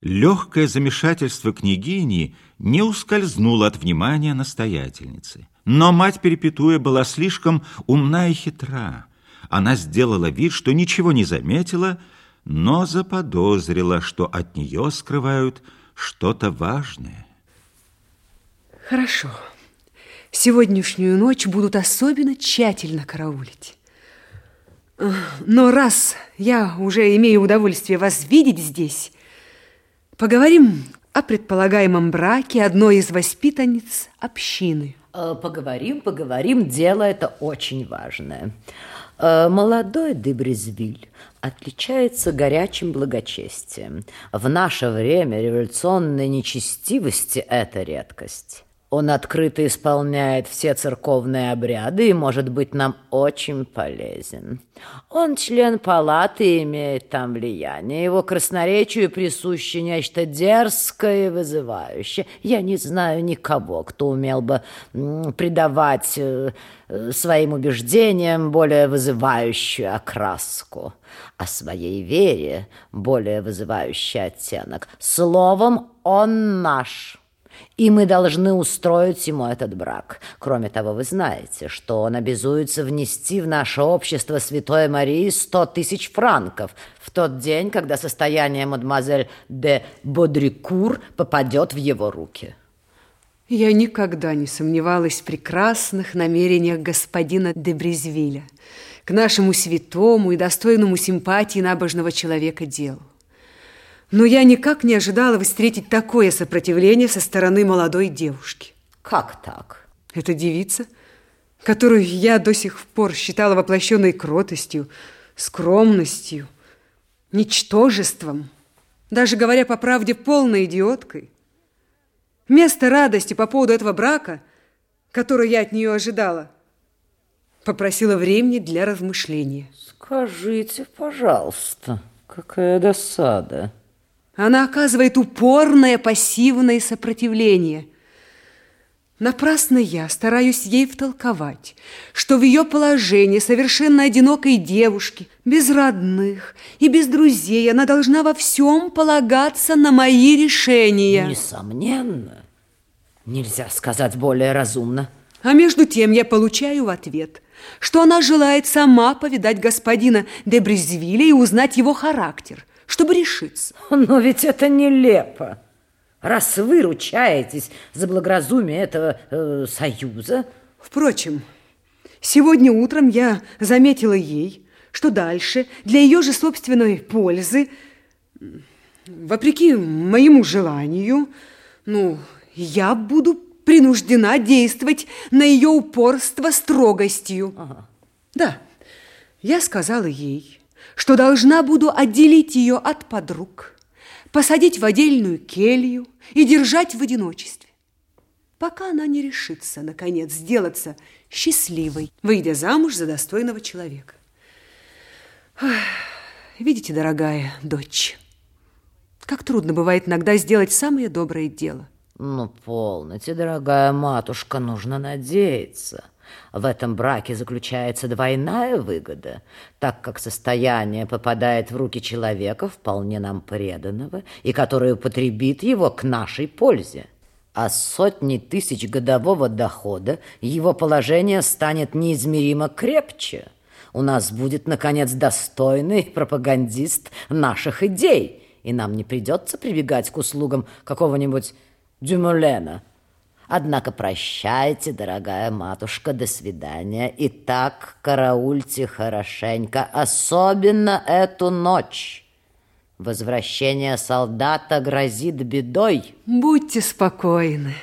Легкое замешательство княгини не ускользнуло от внимания настоятельницы. Но мать Перепетуя была слишком умна и хитра. Она сделала вид, что ничего не заметила, но заподозрила, что от нее скрывают что-то важное. Хорошо. Сегодняшнюю ночь будут особенно тщательно караулить. Но раз я уже имею удовольствие вас видеть здесь, Поговорим о предполагаемом браке одной из воспитанниц общины. Э, поговорим, поговорим. Дело это очень важное. Э, молодой Дебрезвиль отличается горячим благочестием. В наше время революционной нечестивости – это редкость. Он открыто исполняет все церковные обряды и может быть нам очень полезен. Он член палаты и имеет там влияние. Его красноречию присуще нечто дерзкое и вызывающее. Я не знаю никого, кто умел бы придавать э, своим убеждениям более вызывающую окраску, а своей вере более вызывающий оттенок. Словом, он наш и мы должны устроить ему этот брак. Кроме того, вы знаете, что он обязуется внести в наше общество Святой Марии сто тысяч франков в тот день, когда состояние мадемуазель де Бодрикур попадет в его руки. Я никогда не сомневалась в прекрасных намерениях господина де Брезвиля к нашему святому и достойному симпатии набожного человека делу. Но я никак не ожидала встретить такое сопротивление со стороны молодой девушки. Как так? Эта девица, которую я до сих пор считала воплощенной кротостью, скромностью, ничтожеством, даже говоря по правде, полной идиоткой. Вместо радости по поводу этого брака, который я от нее ожидала, попросила времени для размышления. Скажите, пожалуйста, какая досада. Она оказывает упорное пассивное сопротивление. Напрасно я стараюсь ей втолковать, что в ее положении совершенно одинокой девушки, без родных и без друзей, она должна во всем полагаться на мои решения. Несомненно. Нельзя сказать более разумно. А между тем я получаю в ответ, что она желает сама повидать господина де Брезвиля и узнать его характер – чтобы решиться. Но ведь это нелепо. Раз вы ручаетесь за благоразумие этого э, союза... Впрочем, сегодня утром я заметила ей, что дальше для ее же собственной пользы, вопреки моему желанию, ну, я буду принуждена действовать на ее упорство строгостью. Ага. Да, я сказала ей, что должна буду отделить ее от подруг, посадить в отдельную келью и держать в одиночестве, пока она не решится, наконец, сделаться счастливой, выйдя замуж за достойного человека. Видите, дорогая дочь, как трудно бывает иногда сделать самое доброе дело. Ну, полноте, дорогая матушка, нужно надеяться – в этом браке заключается двойная выгода, так как состояние попадает в руки человека, вполне нам преданного, и который употребит его к нашей пользе. А сотни тысяч годового дохода его положение станет неизмеримо крепче. У нас будет, наконец, достойный пропагандист наших идей, и нам не придется прибегать к услугам какого-нибудь Дюмулена – Однако прощайте, дорогая матушка, до свидания. И так караульте хорошенько, особенно эту ночь. Возвращение солдата грозит бедой. Будьте спокойны.